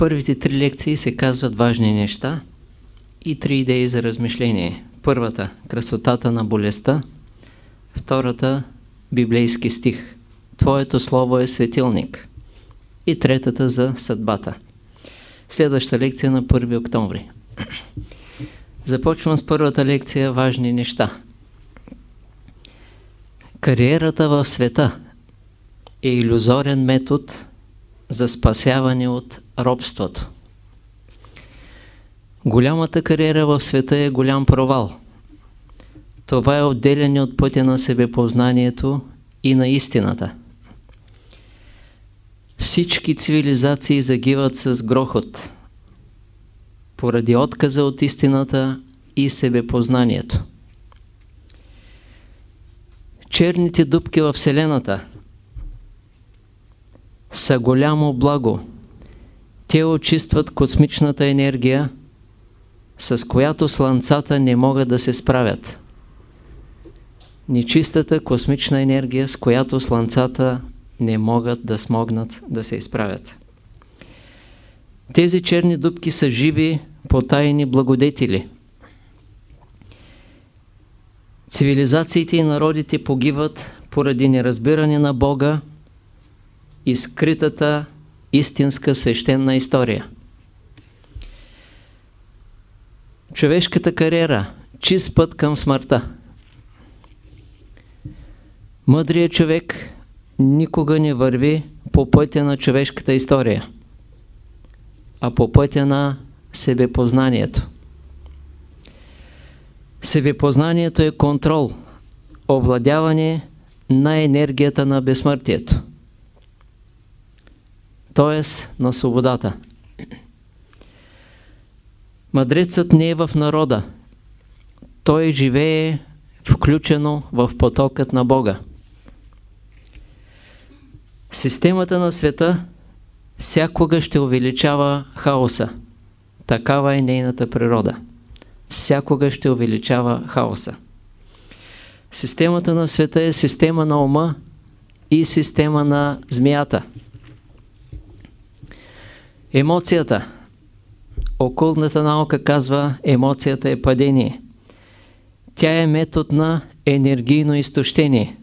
първите три лекции се казват важни неща и три идеи за размишление. Първата – красотата на болестта. Втората – библейски стих. Твоето слово е светилник. И третата за съдбата. Следваща лекция на 1 октомври. Започвам с първата лекция важни неща. Кариерата в света е иллюзорен метод за спасяване от робството. Голямата кариера в света е голям провал. Това е отделяне от пътя на себепознанието и на истината. Всички цивилизации загиват с грохот поради отказа от истината и себепознанието. Черните дубки в Вселената са голямо благо. Те очистват космичната енергия, с която слънцата не могат да се справят. Нечистата космична енергия, с която слънцата не могат да смогнат да се изправят. Тези черни дубки са живи, потайни благодетели. Цивилизациите и народите погиват поради неразбиране на Бога и скритата истинска свещена история. Човешката кариера – чист път към смъртта. Мъдрият човек никога не върви по пътя на човешката история, а по пътя на себепознанието. Себепознанието е контрол, овладяване на енергията на безсмъртието, т.е. на свободата. Мъдрецът не е в народа. Той живее включено в потокът на Бога. Системата на света всякога ще увеличава хаоса. Такава е нейната природа. Всякога ще увеличава хаоса. Системата на света е система на ума и система на змията. Емоцията. Окулната наука казва, емоцията е падение. Тя е метод на енергийно изтощение.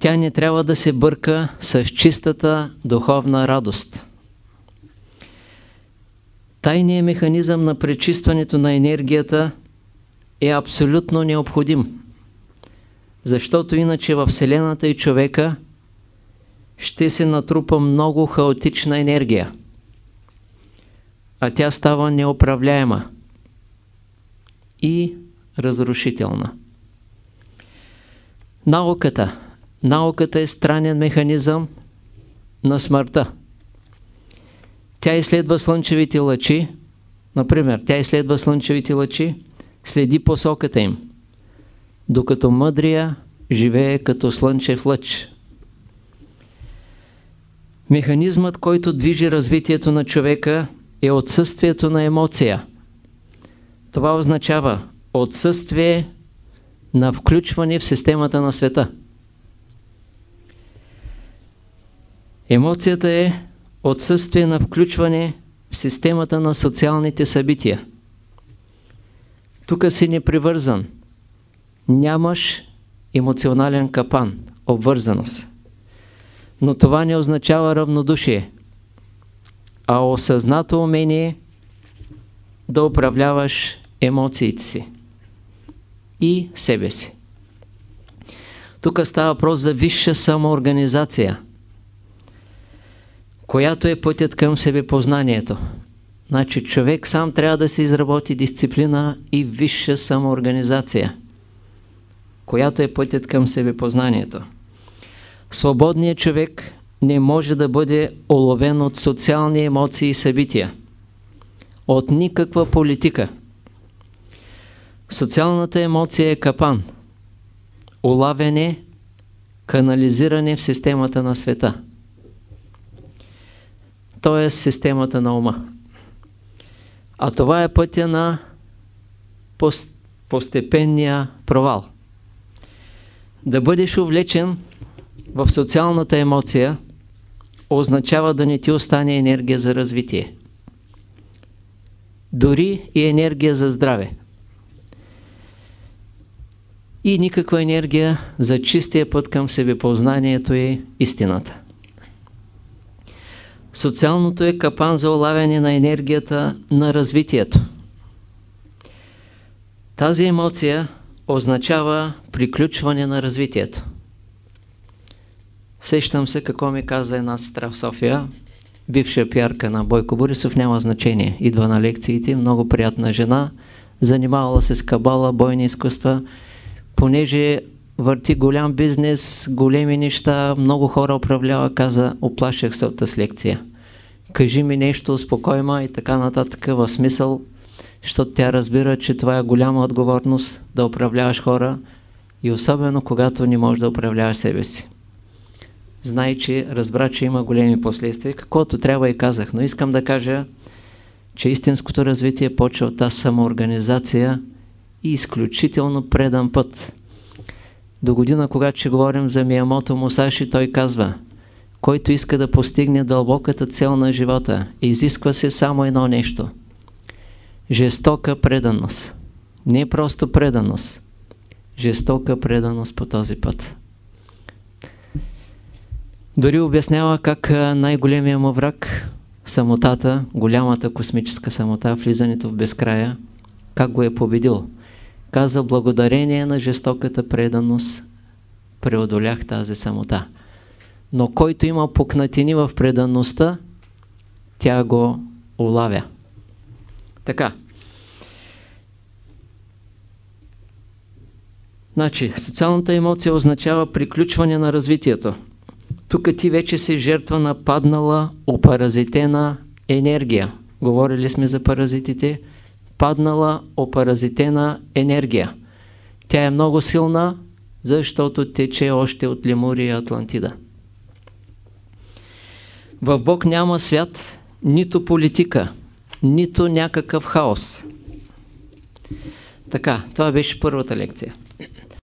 Тя не трябва да се бърка с чистата духовна радост. Тайният механизъм на пречистването на енергията е абсолютно необходим, защото иначе във Вселената и човека ще се натрупа много хаотична енергия, а тя става неуправляема и разрушителна. Науката. Науката е странен механизъм на смъртта. Тя изследва слънчевите лъчи, например, тя изследва слънчевите лъчи, следи посоката им, докато мъдрия живее като слънчев лъч. Механизмът, който движи развитието на човека е отсъствието на емоция. Това означава отсъствие на включване в системата на света. Емоцията е отсъствие на включване в системата на социалните събития. Тук си непривързан. Нямаш емоционален капан, обвързаност. Но това не означава равнодушие, а осъзнато умение да управляваш емоциите си и себе си. Тук става въпрос за висша самоорганизация, която е пътят към себепознанието. Значи човек сам трябва да се изработи дисциплина и висша самоорганизация, която е пътят към себепознанието. Свободният човек не може да бъде оловен от социални емоции и събития, от никаква политика. Социалната емоция е капан, улавяне, канализиране в системата на света. Т.е. системата на ума. А това е пътя на постепенния провал. Да бъдеш увлечен в социалната емоция, означава да не ти остане енергия за развитие. Дори и енергия за здраве. И никаква енергия за чистия път към себепознанието и истината. Социалното е капан за улавяне на енергията на развитието. Тази емоция означава приключване на развитието. Сещам се какво ми каза една сестра в София, бивша пиарка на Бойко Борисов, няма значение. Идва на лекциите, много приятна жена, занимавала се с кабала, бойни изкуства, понеже върти голям бизнес, големи неща, много хора управлява, каза, оплашах се от тази лекция. Кажи ми нещо, успокой и така нататък, в смисъл, защото тя разбира, че това е голяма отговорност да управляваш хора и особено когато не можеш да управляваш себе си. Знай, че разбра, че има големи последствия, каквото трябва и казах, но искам да кажа, че истинското развитие почва от тази самоорганизация и изключително предан път. До година, когато ще говорим за Миямото Мусаши, той казва, който иска да постигне дълбоката цел на живота, изисква се само едно нещо – жестока преданост. Не просто преданост. Жестока преданост по този път. Дори обяснява как най-големия му враг, самотата, голямата космическа самота, влизането в безкрая, как го е победил. Каза, благодарение на жестоката преданост преодолях тази самота. Но който има пукнатини в предаността, тя го улавя. Така. Значи, социалната емоция означава приключване на развитието. Тук ти вече си жертва на паднала, опаразитена енергия. Говорили сме за паразитите. Паднала, опаразитена енергия. Тя е много силна, защото тече още от Лемурия и Атлантида. В Бог няма свят, нито политика нито някакъв хаос. Така, това беше първата лекция.